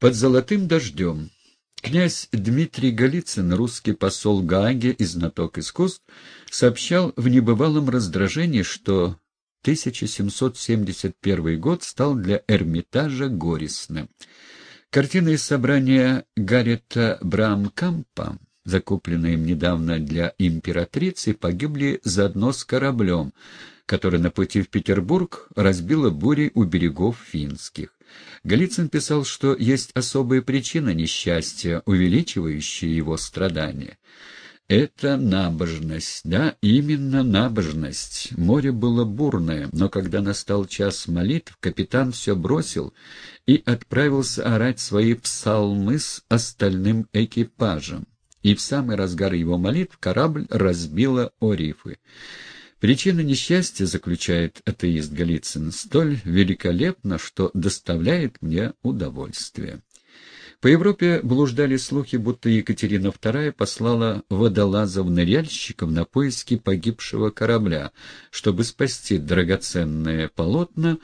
Под золотым дождем. Князь Дмитрий Голицын, русский посол Гааге и знаток искусств, сообщал в небывалом раздражении, что 1771 год стал для Эрмитажа горестным. Картины из собрания Гаррета Брамкампа, закупленные им недавно для императрицы, погибли заодно с кораблем, который на пути в Петербург разбила бурей у берегов финских. Голицын писал, что есть особая причина несчастья, увеличивающая его страдания. Это набожность, да, именно набожность. Море было бурное, но когда настал час молитв, капитан все бросил и отправился орать свои псалмы с остальным экипажем. И в самый разгар его молитв корабль разбила о рифы. Причина несчастья, заключает атеист Голицын, столь великолепна, что доставляет мне удовольствие. По Европе блуждали слухи, будто Екатерина II послала водолазов-ныряльщиков на поиски погибшего корабля, чтобы спасти драгоценные полотна,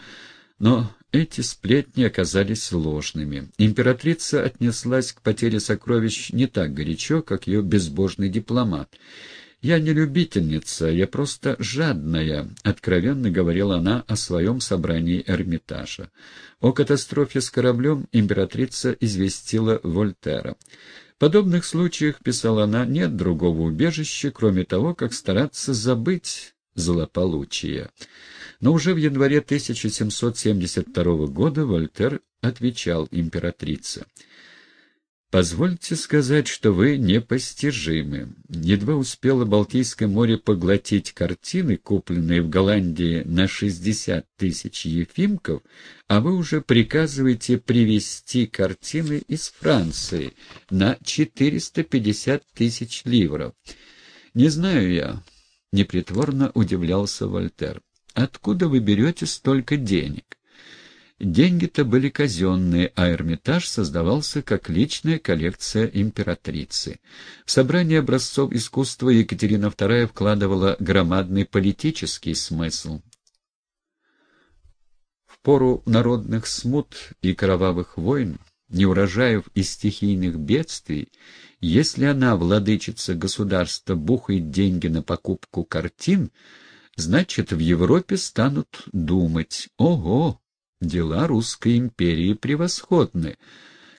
но эти сплетни оказались ложными. Императрица отнеслась к потере сокровищ не так горячо, как ее безбожный дипломат. «Я не любительница, я просто жадная», — откровенно говорила она о своем собрании Эрмитажа. О катастрофе с кораблем императрица известила Вольтера. В подобных случаях, писала она, нет другого убежища, кроме того, как стараться забыть злополучие. Но уже в январе 1772 года Вольтер отвечал императрице — Позвольте сказать, что вы непостижимы. Едва успело Балтийское море поглотить картины, купленные в Голландии на 60 тысяч ефимков, а вы уже приказываете привезти картины из Франции на 450 тысяч ливров. Не знаю я, непритворно удивлялся Вольтер. Откуда вы берете столько денег? Деньги-то были казенные, а Эрмитаж создавался как личная коллекция императрицы. В собрание образцов искусства Екатерина II вкладывала громадный политический смысл. В пору народных смут и кровавых войн, неурожаев и стихийных бедствий, если она, владычица государства, бухает деньги на покупку картин, значит, в Европе станут думать «Ого!» Дела русской империи превосходны.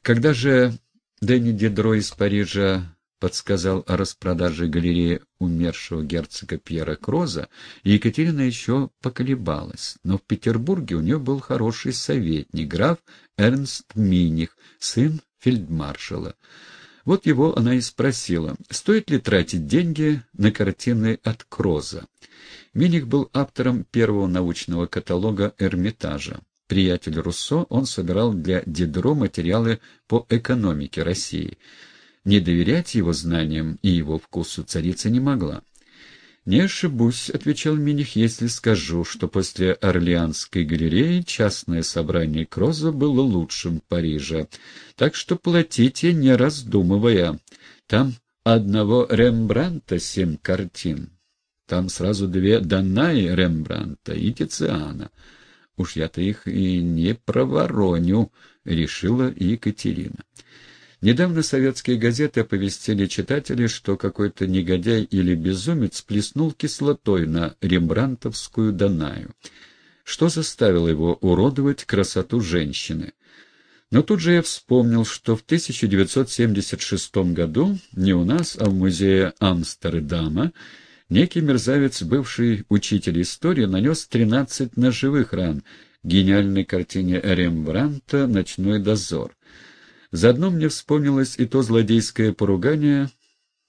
Когда же Дэнни Дидро из Парижа подсказал о распродаже галереи умершего герцога Пьера Кроза, Екатерина еще поколебалась, но в Петербурге у нее был хороший советник, граф Эрнст Миних, сын фельдмаршала. Вот его она и спросила, стоит ли тратить деньги на картины от Кроза. Миних был автором первого научного каталога Эрмитажа приятель Руссо, он собирал для Дидро материалы по экономике России. Не доверять его знаниям и его вкусу царица не могла. «Не ошибусь», — отвечал Миних, — «если скажу, что после Орлеанской галереи частное собрание Кроза было лучшим Парижа. Так что платите, не раздумывая. Там одного Рембранта семь картин. Там сразу две Данаи Рембранта и Тициана». Уж я-то их и не провороню, — решила Екатерина. Недавно советские газеты оповестили читателей, что какой-то негодяй или безумец плеснул кислотой на рембрантовскую Данаю. Что заставило его уродовать красоту женщины? Но тут же я вспомнил, что в 1976 году не у нас, а в музее Амстердама Некий мерзавец, бывший учитель истории, нанес тринадцать ножевых ран гениальной картине Рембранта «Ночной дозор». Заодно мне вспомнилось и то злодейское поругание,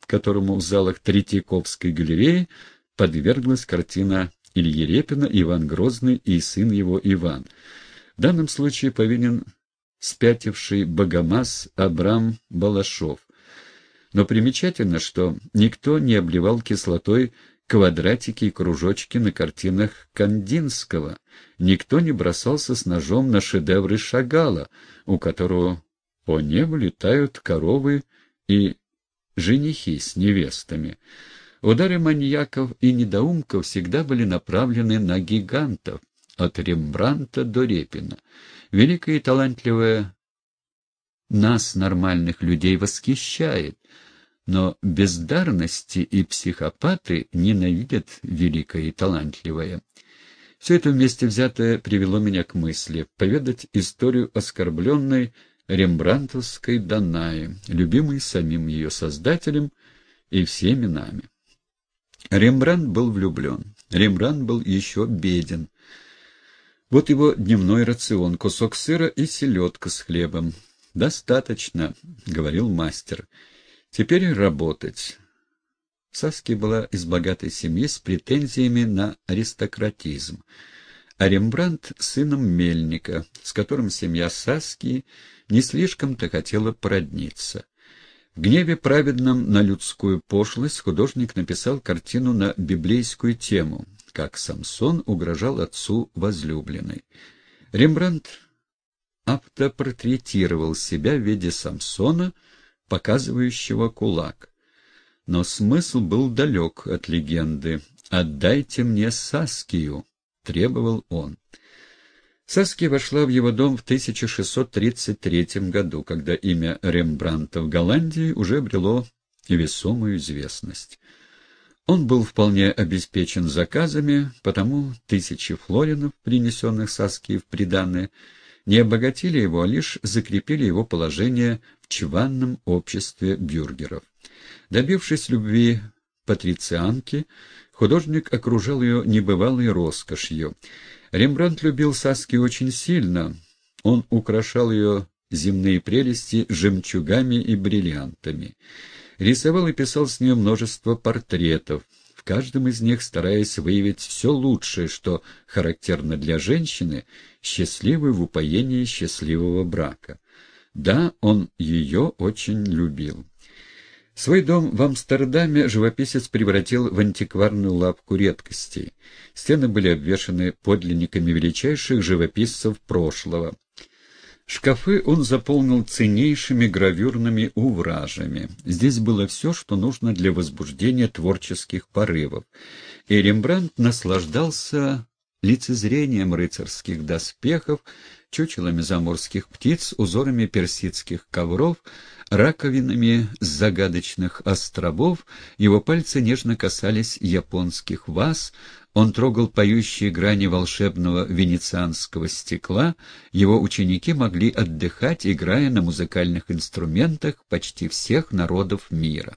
которому в залах Третьяковской галереи подверглась картина Ильи Репина «Иван Грозный и сын его Иван». В данном случае повинен спятивший богомаз Абрам Балашов, но примечательно, что никто не обливал кислотой квадратики и кружочки на картинах Кандинского, никто не бросался с ножом на шедевры Шагала, у которого по небу летают коровы и женихи с невестами. Удары маньяков и недоумков всегда были направлены на гигантов, от Рембранта до Репина. Великая и талантливая нас, нормальных людей, восхищает, но бездарности и психопаты ненавидят великое и талантливое. Все это вместе взятое привело меня к мысли поведать историю оскорбленной рембрантовской Данаи, любимой самим ее создателем и всеми нами. Рембрандт был влюблен. Рембрандт был еще беден. Вот его дневной рацион — кусок сыра и селедка с хлебом. «Достаточно», — говорил мастер. «Теперь работать». Саски была из богатой семьи с претензиями на аристократизм, а Рембрандт — сыном мельника, с которым семья Саски не слишком-то хотела породниться. В гневе праведном на людскую пошлость художник написал картину на библейскую тему, как Самсон угрожал отцу возлюбленной. Рембрандт автопортретировал себя в виде Самсона, показывающего кулак. Но смысл был далек от легенды. «Отдайте мне Саскию», — требовал он. Саски вошла в его дом в 1633 году, когда имя Рембранта в Голландии уже обрело весомую известность. Он был вполне обеспечен заказами, потому тысячи флоринов, принесенных Саски в приданное, не обогатили его, а лишь закрепили его положение в чванном обществе бюргеров. Добившись любви патрицианки, художник окружал ее небывалой роскошью — Рембрандт любил Саски очень сильно. Он украшал ее земные прелести жемчугами и бриллиантами. Рисовал и писал с нее множество портретов, каждом из них стараясь выявить все лучшее, что характерно для женщины, счастливой в упоении счастливого брака. Да, он ее очень любил. Свой дом в Амстердаме живописец превратил в антикварную лавку редкостей. Стены были обвешаны подлинниками величайших живописцев прошлого. Шкафы он заполнил ценнейшими гравюрными увражами. Здесь было все, что нужно для возбуждения творческих порывов. И Рембрандт наслаждался лицезрением рыцарских доспехов, чучелами заморских птиц, узорами персидских ковров, раковинами загадочных островов, его пальцы нежно касались японских ваз, он трогал поющие грани волшебного венецианского стекла, его ученики могли отдыхать, играя на музыкальных инструментах почти всех народов мира.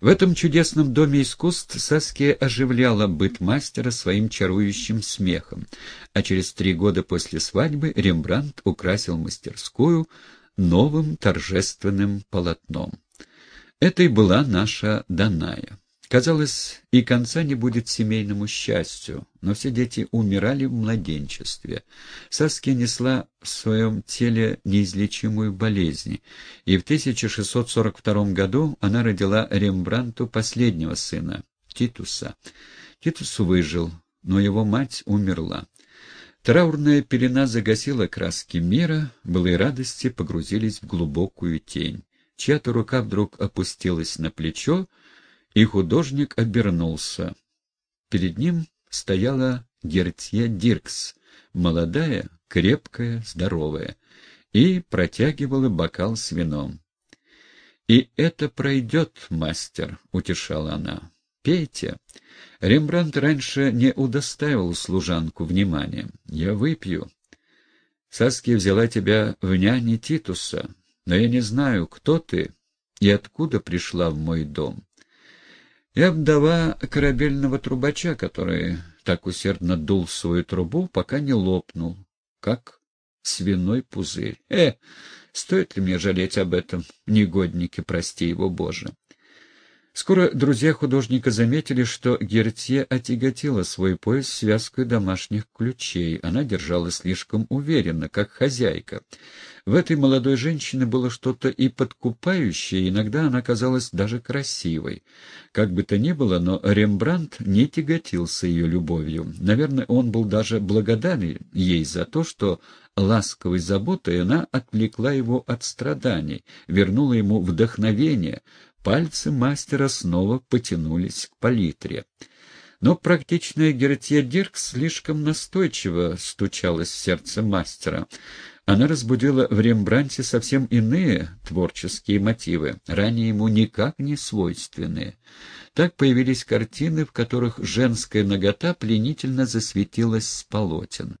В этом чудесном доме искусств Саския оживляла быт мастера своим чарующим смехом, а через три года после свадьбы Рембрандт украсил мастерскую новым торжественным полотном. Это и была наша Даная. Казалось, и конца не будет семейному счастью, но все дети умирали в младенчестве. Саски несла в своем теле неизлечимую болезнь, и в 1642 году она родила Рембранту последнего сына, Титуса. Титус выжил, но его мать умерла. Траурная пелена загасила краски мира, былые радости погрузились в глубокую тень. Чья-то рука вдруг опустилась на плечо, и художник обернулся. Перед ним стояла Гертье Диркс, молодая, крепкая, здоровая, и протягивала бокал с вином. «И это пройдет, мастер», — утешала она. «Пейте». Рембрандт раньше не удостаивал служанку вниманием. «Я выпью». Саски взяла тебя в няне Титуса, но я не знаю, кто ты и откуда пришла в мой дом. Я вдова корабельного трубача, который так усердно дул свою трубу, пока не лопнул, как свиной пузырь. Э, стоит ли мне жалеть об этом, негоднике, прости его, Боже? Скоро друзья художника заметили, что Гертье отяготила свой пояс связкой домашних ключей. Она держалась слишком уверенно, как хозяйка. В этой молодой женщине было что-то и подкупающее, иногда она казалась даже красивой. Как бы то ни было, но Рембрандт не тяготился ее любовью. Наверное, он был даже благодарен ей за то, что ласковой заботой она отвлекла его от страданий, вернула ему вдохновение, Пальцы мастера снова потянулись к палитре. Но практичная Гертье Дирк слишком настойчиво стучалась в сердце мастера. Она разбудила в Рембранте совсем иные творческие мотивы, ранее ему никак не свойственные. Так появились картины, в которых женская нагота пленительно засветилась с полотен.